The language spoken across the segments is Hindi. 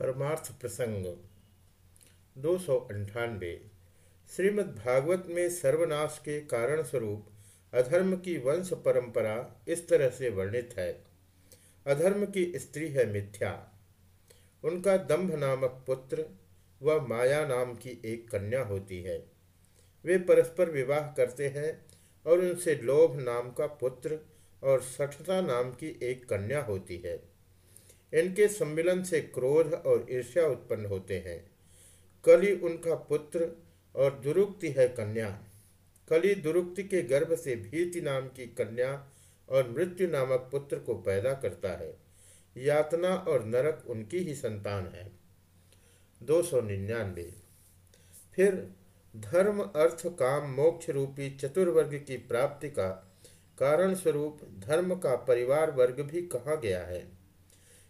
परमार्थ प्रसंग, दो सौ अंठानवे। श्रीमद्भागवत में सर्वनाश के कारण स्वरूप अधर्म की वंश परंपरा इस तरह से वर्णित है। अधर्म की स्त्री है मिथ्या। उनका दंभ नामक पुत्र व माया नाम की एक कन्या होती है। वे परस्पर विवाह करते हैं और उनसे लोभ नाम का पुत्र और सठता नाम की एक कन्या होती है। इनके सम्मिलन से क्रोध और ईर्ष्या उत्पन्न होते हैं। कली उनका पुत्र और दुरुक्ति है कन्या। कली दुरुक्ति के गर्भ से भीति नाम की कन्या और मृत्यु नामक पुत्र को पैदा करता है। यातना और नरक उनकी ही संतान है। दो सौ निन्यानवे। फिर धर्म, अर्थ, काम, मोक्ष रूपी चतुर्वर्ग की प्राप्ति का कारण स्वरूप धर्म का परिवार वर्ग भी कहा गया है।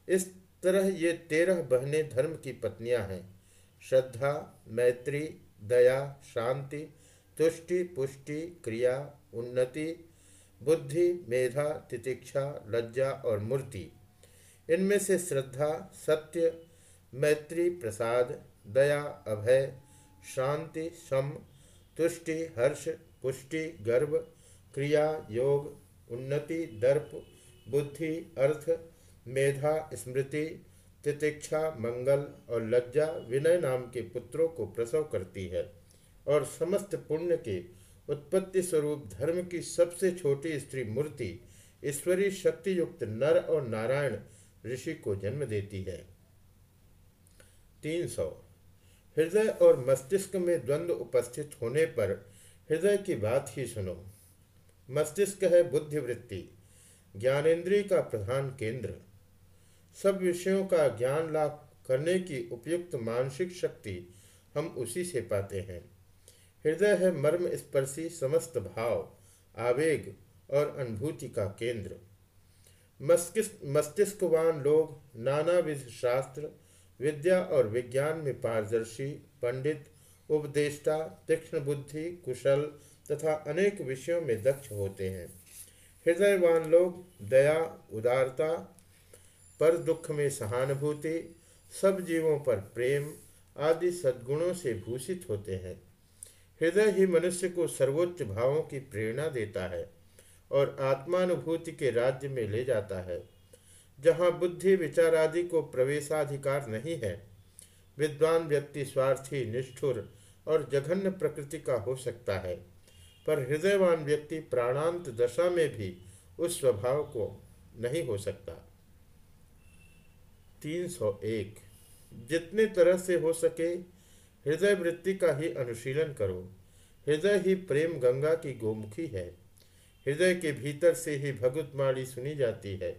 इस तरह ये तेरह बहनें धर्म की पत्नियाँ हैं। श्रद्धा, मैत्री, दया, शांति, तुष्टि, पुष्टि, क्रिया, उन्नति, बुद्धि, मेधा, तितिक्षा, लज्जा और मूर्ति। इनमें से श्रद्धा, सत्य, मैत्री, प्रसाद, दया, अभय, शांति, सम, तुष्टि, हर्ष, पुष्टि, गर्व, क्रिया, योग, उन्नति, दर्प, बुद्धि, अर्थ मेधा, स्मृति, तितिक्षा, मंगल और लज्जा विनय नाम के पुत्रों को प्रसव करती है और समस्त पुण्य के उत्पत्ति स्वरूप धर्म की सबसे छोटी स्त्री मूर्ति, ईश्वरी शक्ति युक्त नर और नारायण ऋषि को जन्म देती है। तीन सौ। हृदय और मस्तिष्क में द्वंद्व उपस्थित होने पर हृदय की बात ही सुनो। मस्तिष्क है बुद्धिवृत्ति, ज्ञानेन्द्रिय का प्रधान केंद्र। सब विषयों का ज्ञान लाभ करने की उपयुक्त मानसिक शक्ति हम उसी से पाते हैं। हृदय है मर्म स्पर्शी समस्त भाव, आवेग और अनुभूति का केंद्र। मस्तिष्क, मस्तिष्कवान लोग नानाविध शास्त्र, विद्या और विज्ञान में पारदर्शी, पंडित, उपदेष्टा, तीक्ष्ण बुद्धि, कुशल तथा अनेक विषयों में दक्ष होते हैं। हृदयवान लोग दया, उदारता पर दुख में सहानुभूति, सब जीवों पर प्रेम आदि सद्गुणों से भूषित होते हैं। हृदय ही मनुष्य को सर्वोच्च भावों की प्रेरणा देता है और आत्मानुभूति के राज्य में ले जाता है। जहाँ बुद्धि, विचार आदि को प्रवेशाधिकार नहीं है, विद्वान व्यक्ति स्वार्थी, निष्ठुर और जघन्य प्रकृति का हो सकता है, पर हृदयवान व्यक्ति प्राणांत दशा में भी उस स्वभाव को नहीं हो सकता। तीन सौ एक। जितने तरह से हो सके हृदय वृत्ति का ही अनुशीलन करो। हृदय ही प्रेम गंगा की गोमुखी है। हृदय के भीतर से ही भगवतमाली सुनी जाती है।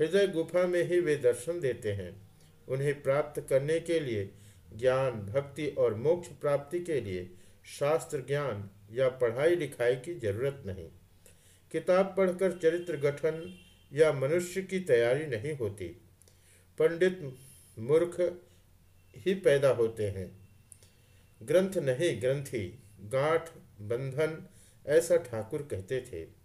हृदय गुफा में ही वे दर्शन देते हैं। उन्हें प्राप्त करने के लिए, ज्ञान, भक्ति और मोक्ष प्राप्ति के लिए शास्त्र ज्ञान या पढ़ाई लिखाई की ज़रूरत नहीं। किताब पढ़कर चरित्र गठन या मनुष्य की तैयारी नहीं होती। पंडित मूर्ख ही पैदा होते हैं। ग्रंथ नहीं, ग्रंथी, गांठ, बंधन ऐसा ठाकुर कहते थे।